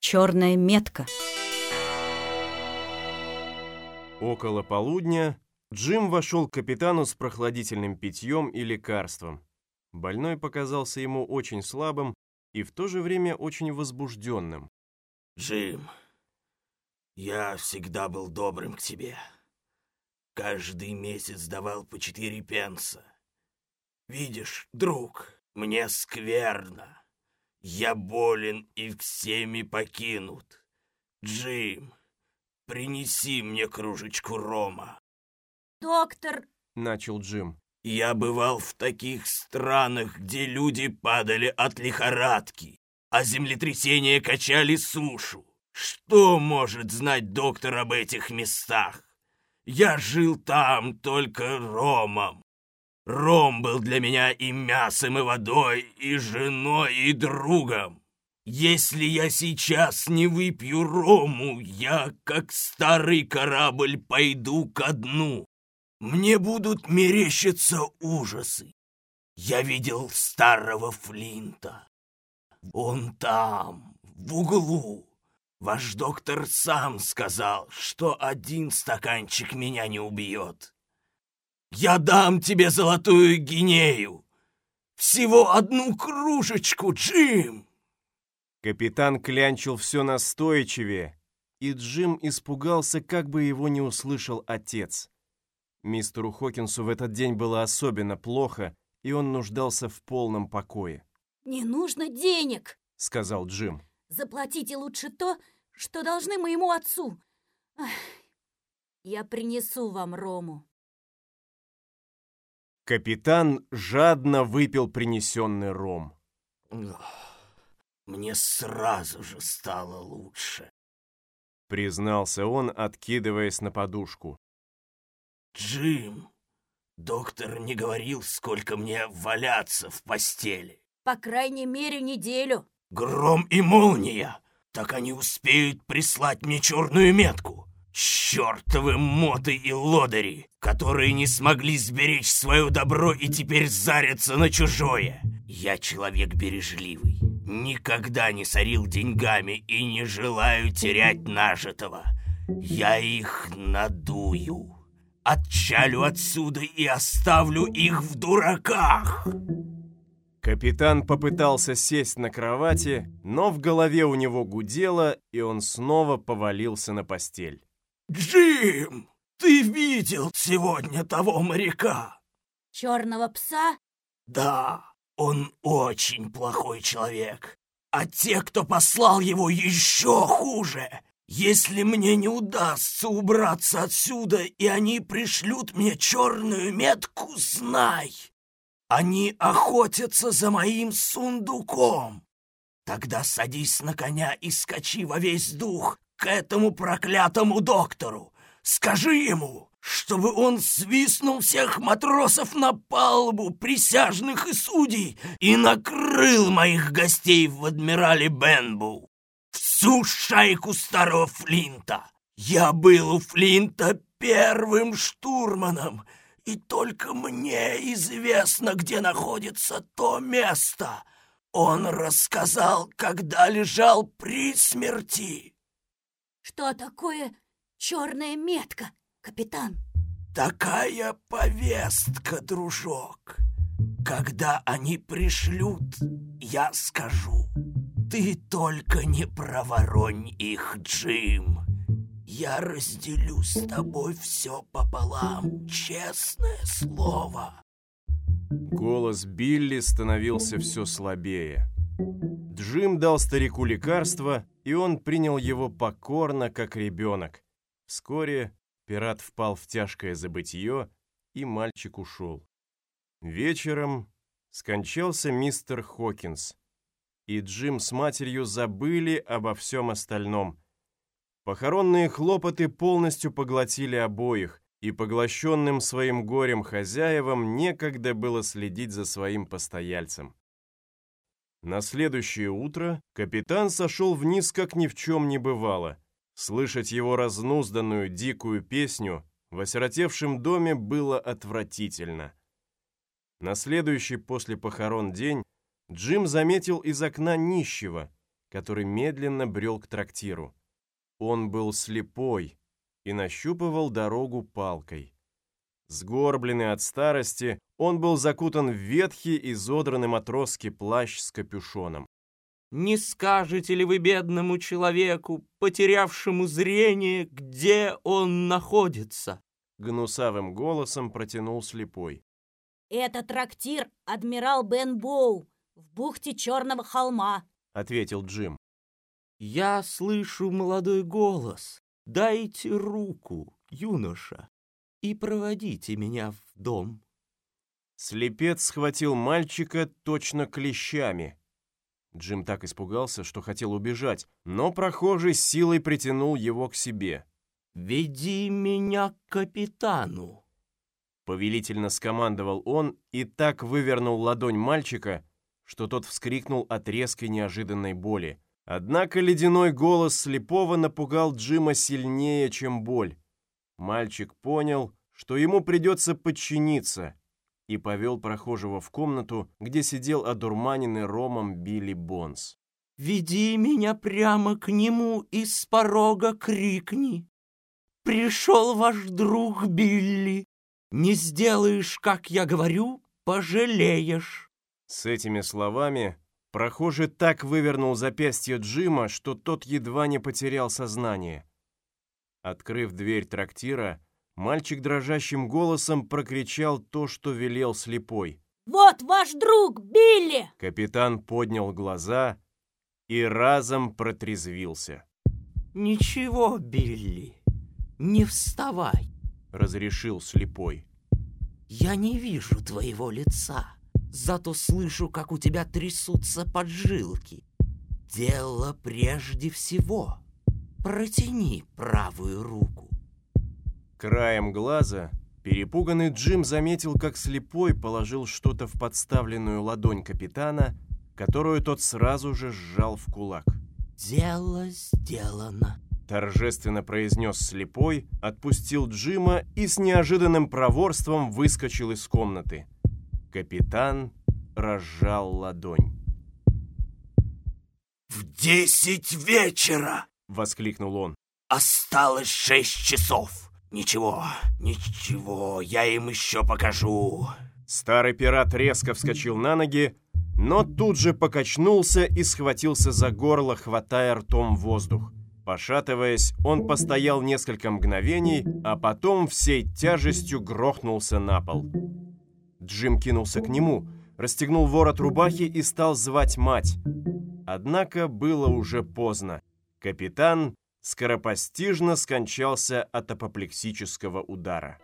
Черная метка. Около полудня Джим вошел к капитану с прохладительным питьем и лекарством. Больной показался ему очень слабым и в то же время очень возбужденным. Джим, я всегда был добрым к тебе. Каждый месяц давал по четыре пенса. Видишь, друг, мне скверно. Я болен и всеми покинут. Джим, принеси мне кружечку рома. Доктор, — начал Джим. Я бывал в таких странах, где люди падали от лихорадки, а землетрясения качали сушу. Что может знать доктор об этих местах? Я жил там только ромом. Ром был для меня и мясом, и водой, и женой, и другом. Если я сейчас не выпью рому, я, как старый корабль, пойду ко дну. Мне будут мерещиться ужасы. Я видел старого Флинта. Он там, в углу. Ваш доктор сам сказал, что один стаканчик меня не убьет. Я дам тебе золотую гинею. Всего одну кружечку, Джим. Капитан клянчил все настойчивее, и Джим испугался, как бы его не услышал отец. Мистеру Хокинсу в этот день было особенно плохо, и он нуждался в полном покое. не нужно денег. — сказал Джим. Заплатите лучше то, что должны моему отцу. Ах, я принесу вам рому. Капитан жадно выпил принесенный ром. Мне сразу же стало лучше. Признался он, откидываясь на подушку. Джим, доктор не говорил, сколько мне валяться в постели. По крайней мере, неделю. Гром и молния! Так они успеют прислать мне черную метку. Чертовы моты и лодыри, которые не смогли сберечь свое добро и теперь зарятся на чужое. Я человек бережливый, никогда не сорил деньгами и не желаю терять нажитого. Я их надую, отчалю отсюда и оставлю их в дураках. Капитан попытался сесть на кровати, но в голове у него гудело, и он снова повалился на постель. Джим, ты видел сегодня того моряка? Черного пса? Да, он очень плохой человек. А те, кто послал его, еще хуже. Если мне не удастся убраться отсюда, и они пришлют мне черную метку, знай, они охотятся за моим сундуком. Тогда садись на коня и скачи во весь дух к этому проклятому доктору. Скажи ему, чтобы он свистнул всех матросов на палубу, присяжных и судей, и накрыл моих гостей в адмирале Бенбу. Всю шайку старого Флинта. Я был у Флинта первым штурманом, и только мне известно, где находится то место. Он рассказал, когда лежал при смерти. Что такое черная метка, капитан? Такая повестка, дружок. Когда они пришлют, я скажу. Ты только не проворонь их, Джим. Я разделю с тобой все пополам, честное слово. Голос Билли становился все слабее. Джим дал старику лекарство, и он принял его покорно, как ребенок. Вскоре пират впал в тяжкое забытье, и мальчик ушел. Вечером скончался мистер Хокинс, и Джим с матерью забыли обо всем остальном. Похоронные хлопоты полностью поглотили обоих, и поглощенным своим горем хозяевам некогда было следить за своим постояльцем. На следующее утро капитан сошел вниз, как ни в чем не бывало. Слышать его разнузданную дикую песню в осиротевшем доме было отвратительно. На следующий после похорон день Джим заметил из окна нищего, который медленно брел к трактиру. Он был слепой и нащупывал дорогу палкой. Сгорбленный от старости, он был закутан в ветхий изодранный матросский плащ с капюшоном. Не скажете ли вы бедному человеку, потерявшему зрение, где он находится?» Гнусавым голосом протянул слепой. «Это трактир «Адмирал Бен Боу» в бухте Черного холма», — ответил Джим. «Я слышу молодой голос. Дайте руку, юноша, и проводите меня в дом». Слепец схватил мальчика точно клещами — Джим так испугался, что хотел убежать, но прохожий силой притянул его к себе. «Веди меня к капитану!» Повелительно скомандовал он и так вывернул ладонь мальчика, что тот вскрикнул от резкой неожиданной боли. Однако ледяной голос слепого напугал Джима сильнее, чем боль. Мальчик понял, что ему придется подчиниться, и повел прохожего в комнату, где сидел одурманенный ромом Билли Бонс. «Веди меня прямо к нему и с порога крикни! Пришел ваш друг Билли! Не сделаешь, как я говорю, пожалеешь!» С этими словами прохожий так вывернул запястье Джима, что тот едва не потерял сознание. Открыв дверь трактира, Мальчик дрожащим голосом прокричал то, что велел слепой. «Вот ваш друг, Билли!» Капитан поднял глаза и разом протрезвился. «Ничего, Билли, не вставай!» Разрешил слепой. «Я не вижу твоего лица, зато слышу, как у тебя трясутся поджилки. Дело прежде всего. Протяни правую руку. Краем глаза перепуганный Джим заметил, как слепой положил что-то в подставленную ладонь капитана, которую тот сразу же сжал в кулак. «Дело сделано», — торжественно произнес слепой, отпустил Джима и с неожиданным проворством выскочил из комнаты. Капитан разжал ладонь. «В десять вечера!» — воскликнул он. «Осталось шесть часов!» «Ничего, ничего, я им еще покажу!» Старый пират резко вскочил на ноги, но тут же покачнулся и схватился за горло, хватая ртом воздух. Пошатываясь, он постоял несколько мгновений, а потом всей тяжестью грохнулся на пол. Джим кинулся к нему, расстегнул ворот рубахи и стал звать мать. Однако было уже поздно. Капитан скоропостижно скончался от апоплексического удара.